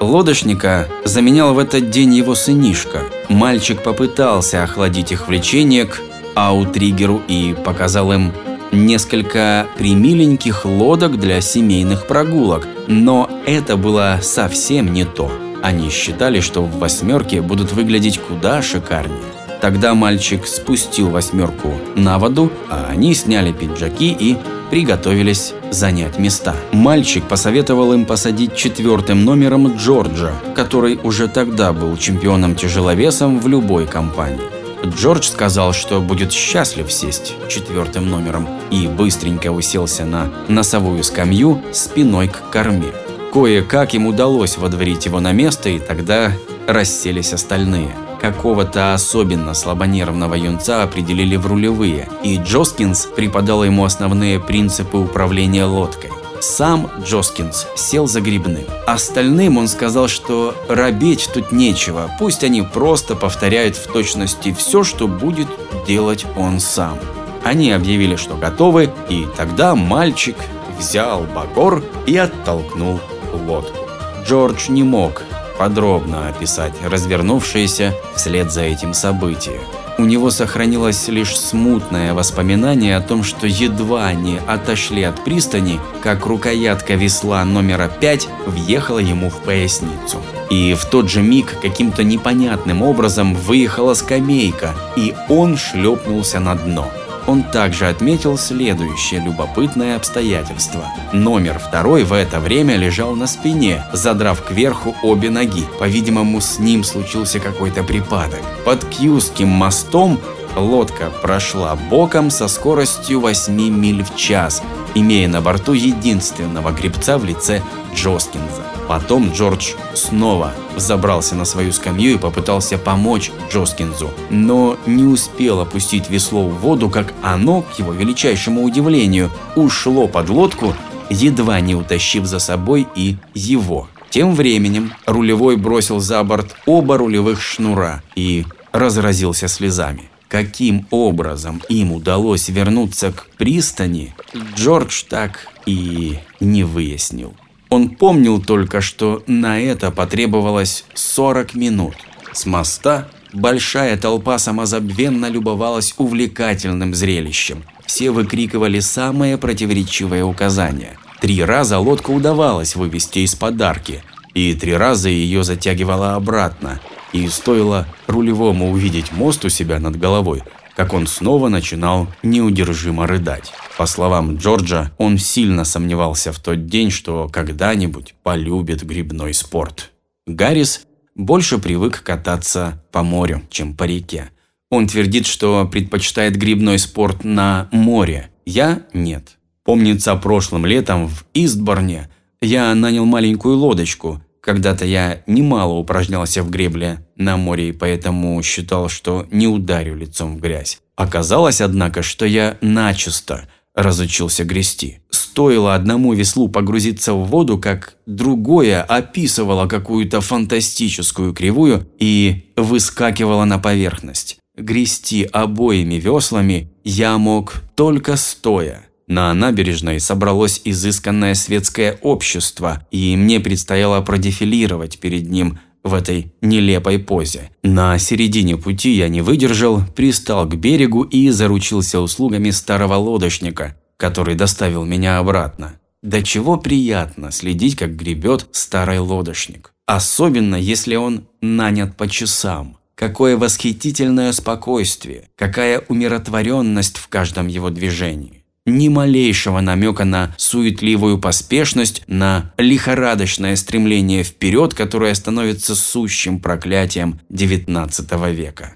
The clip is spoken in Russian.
Лодочника заменял в этот день его сынишка. Мальчик попытался охладить их влечение к аутригеру и показал им несколько примиленьких лодок для семейных прогулок, но это было совсем не то. Они считали, что в восьмерке будут выглядеть куда шикарнее. Тогда мальчик спустил восьмерку на воду, а они сняли пиджаки и приготовились занять места. Мальчик посоветовал им посадить четвертым номером Джорджа, который уже тогда был чемпионом-тяжеловесом в любой компании. Джордж сказал, что будет счастлив сесть четвертым номером и быстренько уселся на носовую скамью спиной к корме. Кое-как им удалось водворить его на место, и тогда расселись остальные. Какого-то особенно слабонервного юнца определили в рулевые, и Джоскинс преподал ему основные принципы управления лодкой. Сам Джоскинс сел за грибным. Остальным он сказал, что робеть тут нечего, пусть они просто повторяют в точности все, что будет делать он сам. Они объявили, что готовы, и тогда мальчик взял багор и оттолкнул лодку. Джордж не мог подробно описать развернувшееся вслед за этим событие. У него сохранилось лишь смутное воспоминание о том, что едва они отошли от пристани, как рукоятка весла номера 5 въехала ему в поясницу. И в тот же миг каким-то непонятным образом выехала скамейка, и он шлепнулся на дно он также отметил следующее любопытное обстоятельство. Номер второй в это время лежал на спине, задрав кверху обе ноги. По-видимому, с ним случился какой-то припадок. Под Кьюским мостом лодка прошла боком со скоростью 8 миль в час, имея на борту единственного гребца в лице Джоскинза. Потом Джордж снова забрался на свою скамью и попытался помочь Джоскинзу, но не успел опустить весло в воду, как оно, к его величайшему удивлению, ушло под лодку, едва не утащив за собой и его. Тем временем рулевой бросил за борт оба рулевых шнура и разразился слезами. Каким образом им удалось вернуться к пристани, Джордж так и не выяснил. Он помнил только, что на это потребовалось 40 минут. С моста большая толпа самозабвенно любовалась увлекательным зрелищем. Все выкрикивали самые противоречивые указания. Три раза лодку удавалось вывести из подарки, и три раза ее затягивало обратно. И стоило рулевому увидеть мост у себя над головой, как он снова начинал неудержимо рыдать. По словам Джорджа, он сильно сомневался в тот день, что когда-нибудь полюбит грибной спорт. Гаррис больше привык кататься по морю, чем по реке. Он твердит, что предпочитает грибной спорт на море. Я – нет. Помнится, прошлым летом в Истборне я нанял маленькую лодочку, когда-то я немало упражнялся в гребле на море и поэтому считал, что не ударю лицом в грязь. Оказалось, однако, что я начисто разучился грести. Стоило одному веслу погрузиться в воду, как другое описывало какую-то фантастическую кривую и выскакивало на поверхность. Грести обоими веслами я мог только стоя. На набережной собралось изысканное светское общество, и мне предстояло продефилировать перед ним в этой нелепой позе. На середине пути я не выдержал, пристал к берегу и заручился услугами старого лодочника, который доставил меня обратно. До чего приятно следить, как гребет старый лодочник. Особенно, если он нанят по часам. Какое восхитительное спокойствие, какая умиротворенность в каждом его движении ни малейшего намека на суетливую поспешность, на лихорадочное стремление вперед, которое становится сущим проклятием XIX века.